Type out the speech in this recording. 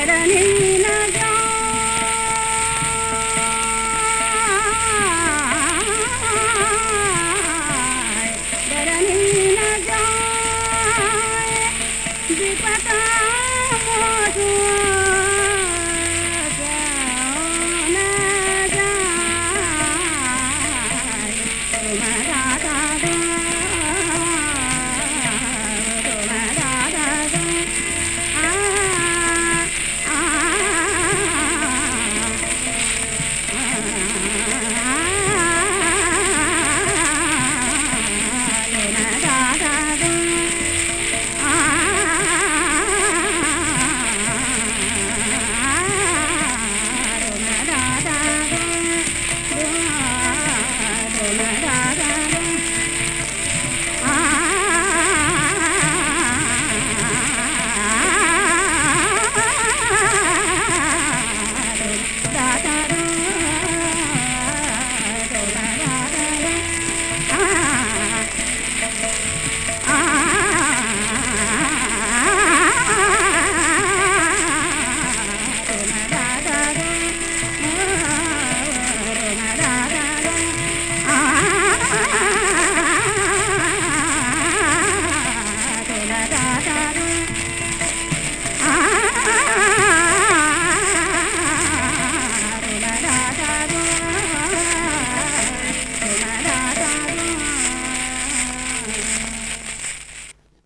ಶರಣೀನ